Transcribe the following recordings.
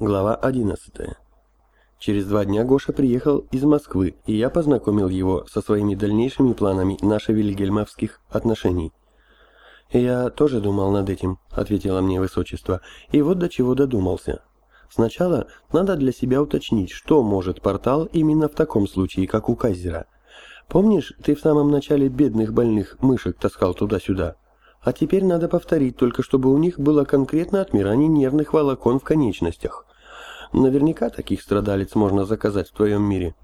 Глава 11. Через два дня Гоша приехал из Москвы, и я познакомил его со своими дальнейшими планами наших вильгельмовских отношений. «Я тоже думал над этим», — ответила мне высочество, — «и вот до чего додумался. Сначала надо для себя уточнить, что может портал именно в таком случае, как у Кайзера. Помнишь, ты в самом начале бедных больных мышек таскал туда-сюда?» А теперь надо повторить, только чтобы у них было конкретно отмирание нервных волокон в конечностях. Наверняка таких страдалец можно заказать в твоем мире.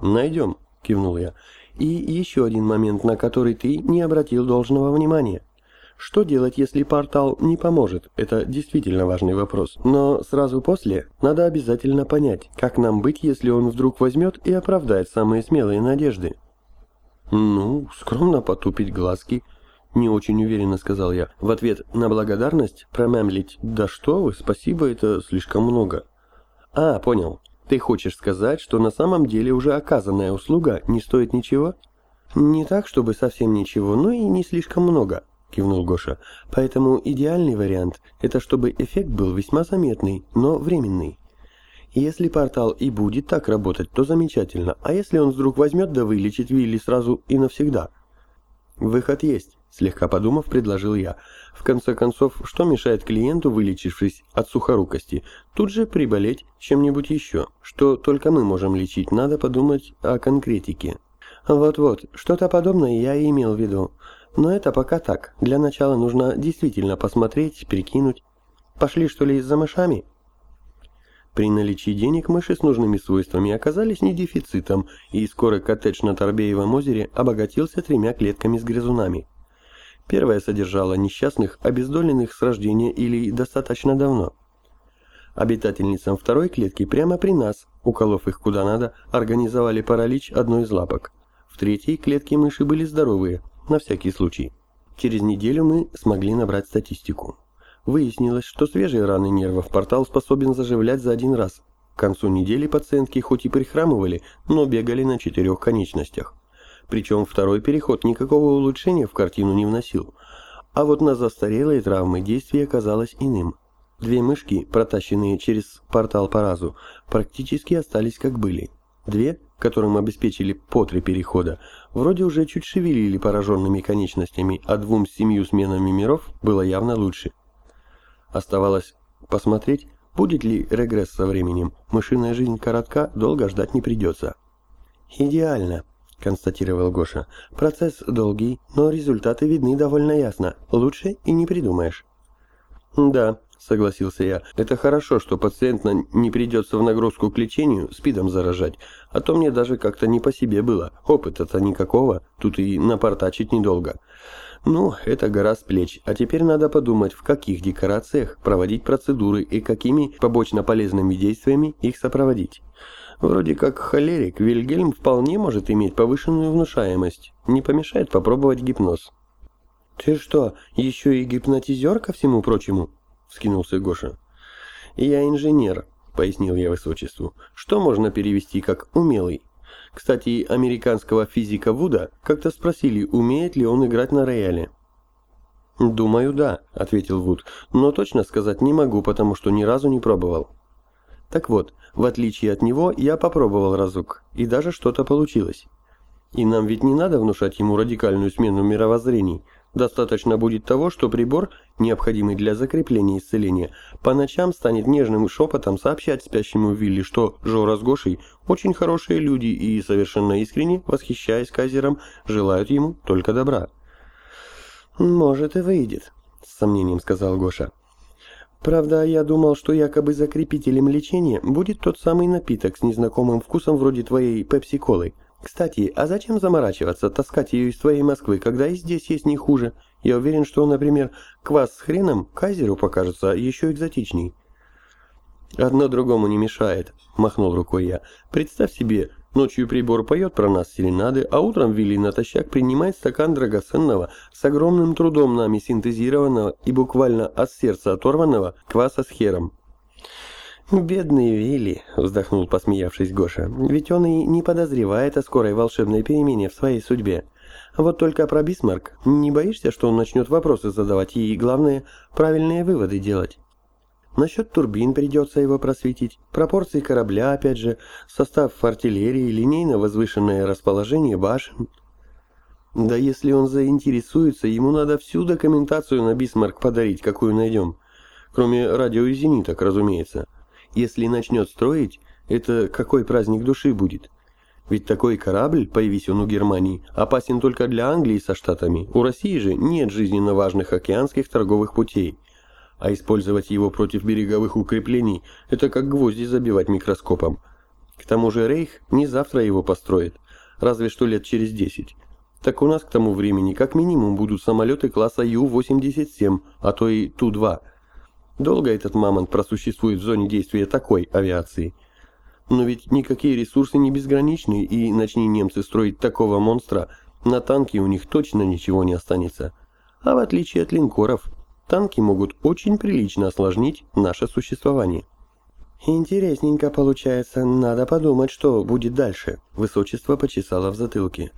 Найдем, кивнул я. И еще один момент, на который ты не обратил должного внимания. Что делать, если портал не поможет? Это действительно важный вопрос. Но сразу после надо обязательно понять, как нам быть, если он вдруг возьмет и оправдает самые смелые надежды. Ну, скромно потупить глазки, не очень уверенно сказал я. В ответ на благодарность промямлить «Да что вы, спасибо, это слишком много». «А, понял. Ты хочешь сказать, что на самом деле уже оказанная услуга не стоит ничего?» «Не так, чтобы совсем ничего, но и не слишком много», — кивнул Гоша. «Поэтому идеальный вариант — это чтобы эффект был весьма заметный, но временный. Если портал и будет так работать, то замечательно, а если он вдруг возьмет да вылечит Вилли сразу и навсегда?» «Выход есть», — слегка подумав, предложил я. В конце концов, что мешает клиенту, вылечившись от сухорукости, тут же приболеть чем-нибудь еще? Что только мы можем лечить, надо подумать о конкретике. Вот-вот, что-то подобное я и имел в виду. Но это пока так. Для начала нужно действительно посмотреть, прикинуть. Пошли что ли за мышами? При наличии денег мыши с нужными свойствами оказались не дефицитом, и скоро коттедж на Торбеевом озере обогатился тремя клетками с грызунами. Первая содержала несчастных, обездоленных с рождения или достаточно давно. Обитательницам второй клетки прямо при нас, уколов их куда надо, организовали паралич одной из лапок. В третьей клетке мыши были здоровые, на всякий случай. Через неделю мы смогли набрать статистику. Выяснилось, что свежие раны нервов портал способен заживлять за один раз. К концу недели пациентки хоть и прихрамывали, но бегали на четырех конечностях. Причем второй переход никакого улучшения в картину не вносил. А вот на застарелые травмы действие оказалось иным. Две мышки, протащенные через портал по разу, практически остались как были. Две, которым обеспечили по три перехода, вроде уже чуть шевелили пораженными конечностями, а двум с семью сменами миров было явно лучше. Оставалось посмотреть, будет ли регресс со временем. Мышиная жизнь коротка, долго ждать не придется. «Идеально», — констатировал Гоша. «Процесс долгий, но результаты видны довольно ясно. Лучше и не придумаешь». «Да», — согласился я. «Это хорошо, что пациент не придется в нагрузку к лечению спидом заражать, а то мне даже как-то не по себе было. Опыта-то никакого, тут и напортачить недолго». Ну, это гора с плеч, а теперь надо подумать, в каких декорациях проводить процедуры и какими побочно полезными действиями их сопроводить. Вроде как холерик, Вильгельм вполне может иметь повышенную внушаемость. Не помешает попробовать гипноз. «Ты что, еще и гипнотизер ко всему прочему?» — вскинулся Гоша. «Я инженер», — пояснил я высочеству. «Что можно перевести как «умелый»?» Кстати, американского физика Вуда как-то спросили, умеет ли он играть на рояле. «Думаю, да», — ответил Вуд, — «но точно сказать не могу, потому что ни разу не пробовал». Так вот, в отличие от него, я попробовал разок, и даже что-то получилось. И нам ведь не надо внушать ему радикальную смену мировоззрений, Достаточно будет того, что прибор, необходимый для закрепления исцеления, по ночам станет нежным шепотом сообщать спящему Вилли, что Жора с Гошей очень хорошие люди и совершенно искренне, восхищаясь Казером, желают ему только добра. «Может и выйдет», — с сомнением сказал Гоша. «Правда, я думал, что якобы закрепителем лечения будет тот самый напиток с незнакомым вкусом вроде твоей пепси-колы. Кстати, а зачем заморачиваться, таскать ее из твоей Москвы, когда и здесь есть не хуже? Я уверен, что, например, квас с хреном Кайзеру покажется еще экзотичней. «Одно другому не мешает», — махнул рукой я. «Представь себе, ночью прибор поет про нас серенады, а утром Вилли натощак принимает стакан драгоценного, с огромным трудом нами синтезированного и буквально от сердца оторванного кваса с хером. «Бедный Вилли», — вздохнул, посмеявшись Гоша, — «ведь он и не подозревает о скорой волшебной перемене в своей судьбе. Вот только про Бисмарк не боишься, что он начнет вопросы задавать и, главное, правильные выводы делать?» Насчет турбин придется его просветить, пропорции корабля, опять же, состав артиллерии, линейно-возвышенное расположение башен. Да если он заинтересуется, ему надо всю документацию на Бисмарк подарить, какую найдем. Кроме радио и зениток, разумеется. Если начнет строить, это какой праздник души будет? Ведь такой корабль, появись он у Германии, опасен только для Англии со Штатами. У России же нет жизненно важных океанских торговых путей. А использовать его против береговых укреплений – это как гвозди забивать микроскопом. К тому же Рейх не завтра его построит, разве что лет через 10. Так у нас к тому времени как минимум будут самолеты класса Ю-87, а то и Ту-2. Долго этот мамонт просуществует в зоне действия такой авиации – но ведь никакие ресурсы не безграничны, и начни немцы строить такого монстра, на танки у них точно ничего не останется. А в отличие от линкоров, танки могут очень прилично осложнить наше существование. «Интересненько получается. Надо подумать, что будет дальше», — высочество почесало в затылке.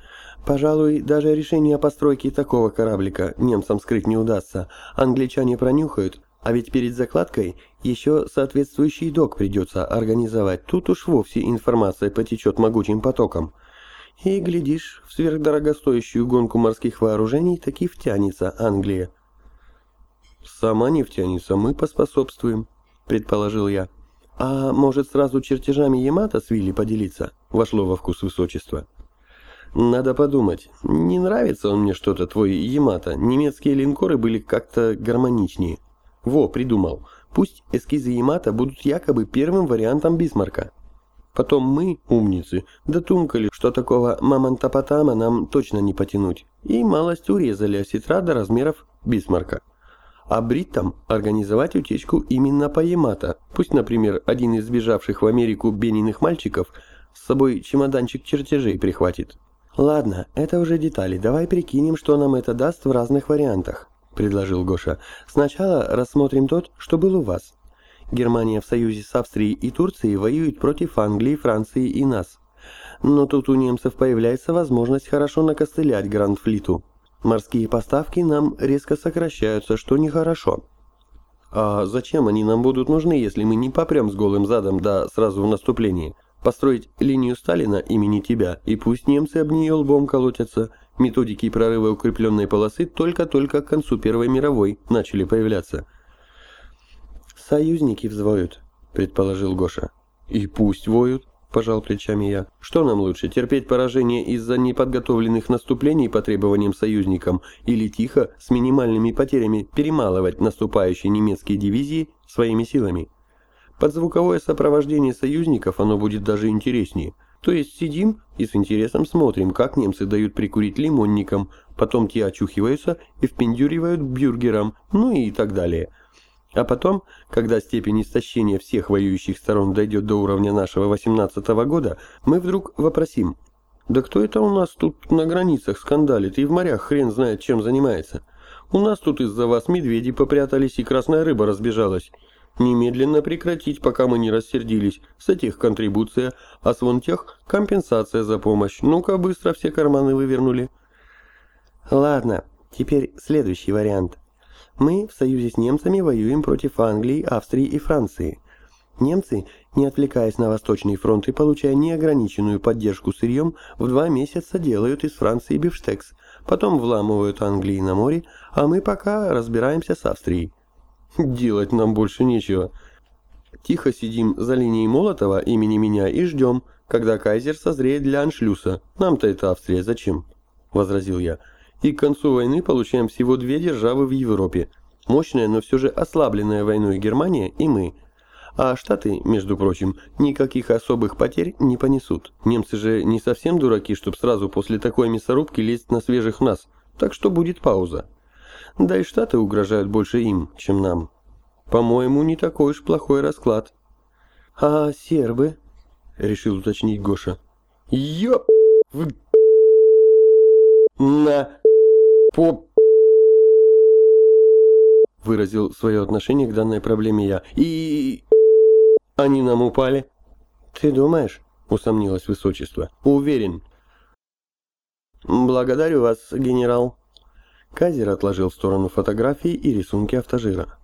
«Пожалуй, даже решение о постройке такого кораблика немцам скрыть не удастся. Англичане пронюхают, а ведь перед закладкой еще соответствующий док придется организовать. Тут уж вовсе информация потечет могучим потоком. И, глядишь, в сверхдорогостоящую гонку морских вооружений таки втянется Англия. «Сама не втянется, мы поспособствуем», — предположил я. «А может, сразу чертежами Ямато с Вилли поделиться?» — вошло во вкус высочества. «Надо подумать. Не нравится он мне что-то, твой Ямато. Немецкие линкоры были как-то гармоничнее». Во, придумал. Пусть эскизы Ямато будут якобы первым вариантом Бисмарка. Потом мы, умницы, дотумкали, что такого мамонтопотама нам точно не потянуть, и малость урезали осетра до размеров Бисмарка. А бриттам организовать утечку именно по Ямато. Пусть, например, один из сбежавших в Америку бениных мальчиков с собой чемоданчик чертежей прихватит. Ладно, это уже детали, давай прикинем, что нам это даст в разных вариантах. — предложил Гоша. «Сначала рассмотрим тот, что был у вас. Германия в союзе с Австрией и Турцией воюет против Англии, Франции и нас. Но тут у немцев появляется возможность хорошо накостылять Гранд-флиту. Морские поставки нам резко сокращаются, что нехорошо». «А зачем они нам будут нужны, если мы не попрем с голым задом, да сразу в наступлении? Построить линию Сталина имени тебя, и пусть немцы об нее лбом колотятся». Методики прорыва укрепленной полосы только-только к концу Первой мировой начали появляться. «Союзники взвоют», — предположил Гоша. «И пусть воют», — пожал плечами я. «Что нам лучше, терпеть поражение из-за неподготовленных наступлений по требованиям союзникам или тихо, с минимальными потерями, перемалывать наступающие немецкие дивизии своими силами?» Под звуковое сопровождение союзников оно будет даже интереснее — то есть сидим и с интересом смотрим, как немцы дают прикурить лимонникам, потом те очухиваются и впендюривают бюргерам, ну и так далее. А потом, когда степень истощения всех воюющих сторон дойдет до уровня нашего 18 -го года, мы вдруг вопросим, «Да кто это у нас тут на границах скандалит и в морях хрен знает чем занимается? У нас тут из-за вас медведи попрятались и красная рыба разбежалась». Немедленно прекратить, пока мы не рассердились. С этих контрибуция, а с вон тех компенсация за помощь. Ну-ка, быстро все карманы вывернули. Ладно, теперь следующий вариант. Мы в союзе с немцами воюем против Англии, Австрии и Франции. Немцы, не отвлекаясь на Восточный фронт и получая неограниченную поддержку сырьем, в два месяца делают из Франции бифштекс, потом вламывают Англии на море, а мы пока разбираемся с Австрией. Делать нам больше нечего. Тихо сидим за линией Молотова имени меня и ждем, когда кайзер созреет для аншлюса. Нам-то это Австрия зачем? Возразил я. И к концу войны получаем всего две державы в Европе. Мощная, но все же ослабленная войной Германия и мы. А Штаты, между прочим, никаких особых потерь не понесут. Немцы же не совсем дураки, чтобы сразу после такой мясорубки лезть на свежих нас. Так что будет пауза. Да и Штаты угрожают больше им, чем нам. По-моему, не такой уж плохой расклад. А сербы? Решил уточнить Гоша. Ёп! На... По... Выразил свое отношение к данной проблеме я. И... Они нам упали. Ты думаешь? Усомнилось высочество. Уверен. Благодарю вас, генерал. Казер отложил в сторону фотографии и рисунки автожира.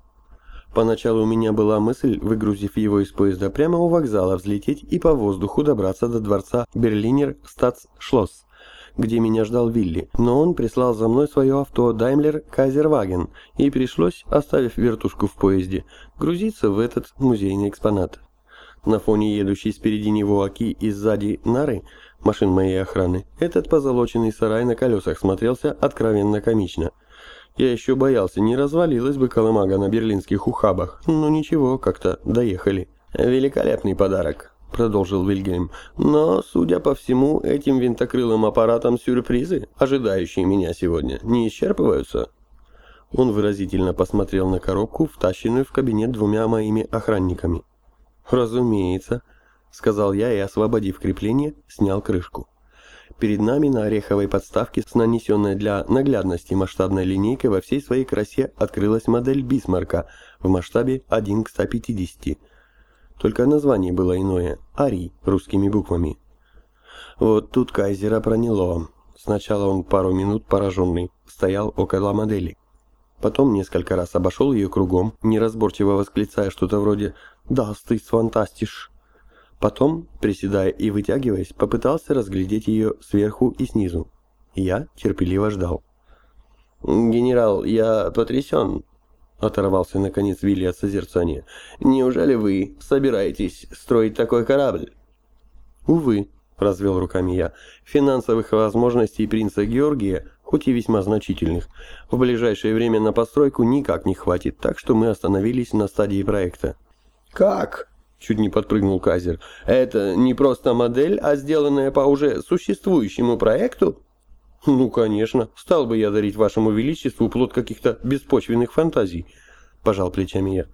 Поначалу у меня была мысль, выгрузив его из поезда прямо у вокзала, взлететь и по воздуху добраться до дворца Берлинер Статс-Шлосс, где меня ждал Вилли. Но он прислал за мной свое авто Daimler Kaiserwagen, и пришлось, оставив вертушку в поезде, грузиться в этот музейный экспонат. На фоне едущей спереди него Аки и сзади Нары, машин моей охраны, этот позолоченный сарай на колесах смотрелся откровенно комично – я еще боялся, не развалилась бы колымага на берлинских ухабах. Но ничего, как-то доехали. «Великолепный подарок», — продолжил Вильгельм. «Но, судя по всему, этим винтокрылым аппаратом сюрпризы, ожидающие меня сегодня, не исчерпываются». Он выразительно посмотрел на коробку, втащенную в кабинет двумя моими охранниками. «Разумеется», — сказал я и, освободив крепление, снял крышку. Перед нами на ореховой подставке с нанесенной для наглядности масштабной линейкой во всей своей красе открылась модель Бисмарка в масштабе 1 к 150. Только название было иное – Ари русскими буквами. Вот тут Кайзера проняло. Сначала он пару минут пораженный стоял около модели. Потом несколько раз обошел ее кругом, неразборчиво восклицая что-то вроде «Да, ты фантастиш!» Потом, приседая и вытягиваясь, попытался разглядеть ее сверху и снизу. Я терпеливо ждал. «Генерал, я потрясен», — оторвался наконец Вилли от созерцания. «Неужели вы собираетесь строить такой корабль?» «Увы», — развел руками я, — «финансовых возможностей принца Георгия, хоть и весьма значительных, в ближайшее время на постройку никак не хватит, так что мы остановились на стадии проекта». «Как?» Чуть не подпрыгнул Казер. Это не просто модель, а сделанная по уже существующему проекту? Ну, конечно. Стал бы я дарить вашему величеству плод каких-то беспочвенных фантазий. Пожал плечами я.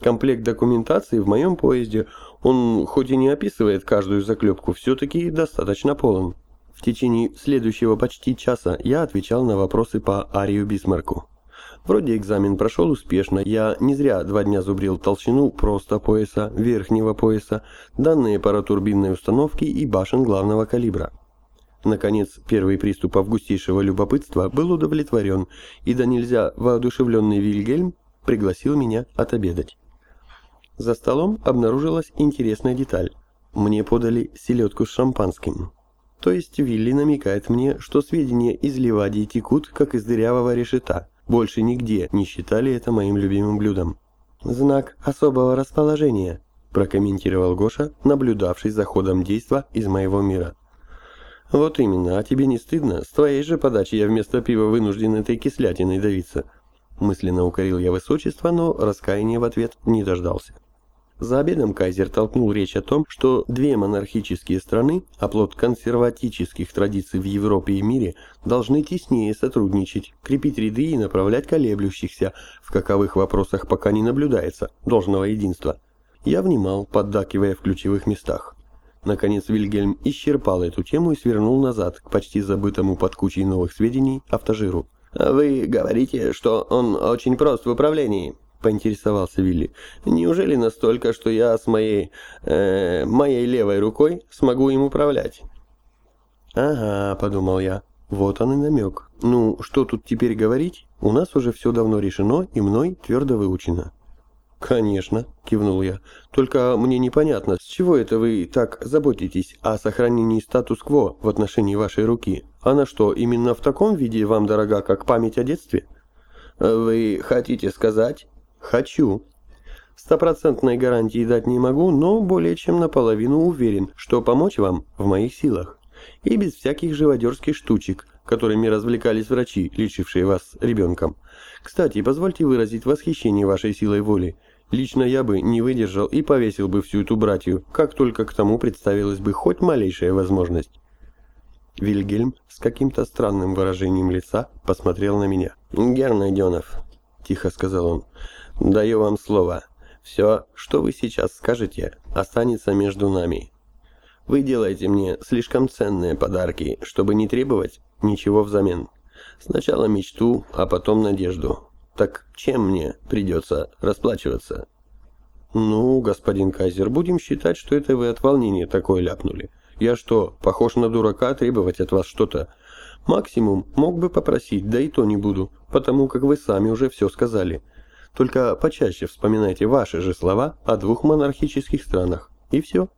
Комплект документации в моем поезде, он хоть и не описывает каждую заклепку, все-таки достаточно полон. В течение следующего почти часа я отвечал на вопросы по Арию Бисмарку. Вроде экзамен прошел успешно, я не зря два дня зубрил толщину просто пояса, верхнего пояса, данные паратурбинной установки и башен главного калибра. Наконец, первый приступ августейшего любопытства был удовлетворен, и да нельзя воодушевленный Вильгельм пригласил меня отобедать. За столом обнаружилась интересная деталь. Мне подали селедку с шампанским. То есть Вилли намекает мне, что сведения из Ливадии текут, как из дырявого решета, больше нигде не считали это моим любимым блюдом. «Знак особого расположения», – прокомментировал Гоша, наблюдавший за ходом действа из моего мира. «Вот именно, а тебе не стыдно? С твоей же подачи я вместо пива вынужден этой кислятиной давиться». Мысленно укорил я высочество, но раскаяния в ответ не дождался. За обедом Кайзер толкнул речь о том, что две монархические страны, оплот консерватических традиций в Европе и мире, должны теснее сотрудничать, крепить ряды и направлять колеблющихся, в каковых вопросах пока не наблюдается, должного единства. Я внимал, поддакивая в ключевых местах. Наконец Вильгельм исчерпал эту тему и свернул назад к почти забытому под кучей новых сведений автожиру. «Вы говорите, что он очень прост в управлении», — поинтересовался Вилли. «Неужели настолько, что я с моей... Э, моей левой рукой смогу им управлять?» «Ага», — подумал я, — «вот он и намек. Ну, что тут теперь говорить? У нас уже все давно решено и мной твердо выучено». «Конечно», — кивнул я. «Только мне непонятно, с чего это вы так заботитесь о сохранении статус-кво в отношении вашей руки? Она что, именно в таком виде вам дорога, как память о детстве?» «Вы хотите сказать?» Хочу. Стопроцентной гарантии дать не могу, но более чем наполовину уверен, что помочь вам в моих силах. И без всяких живодерских штучек, которыми развлекались врачи, лечившие вас ребенком. Кстати, позвольте выразить восхищение вашей силой воли. Лично я бы не выдержал и повесил бы всю эту братью, как только к тому представилась бы хоть малейшая возможность. Вильгельм с каким-то странным выражением лица посмотрел на меня. «Гер Найденов», — тихо сказал он, Даю вам слово. Все, что вы сейчас скажете, останется между нами. Вы делаете мне слишком ценные подарки, чтобы не требовать ничего взамен. Сначала мечту, а потом надежду. Так чем мне придется расплачиваться? Ну, господин Кайзер, будем считать, что это вы от волнения такое ляпнули. Я что, похож на дурака требовать от вас что-то? Максимум мог бы попросить, да и то не буду, потому как вы сами уже все сказали. Только почаще вспоминайте ваши же слова о двух монархических странах. И все.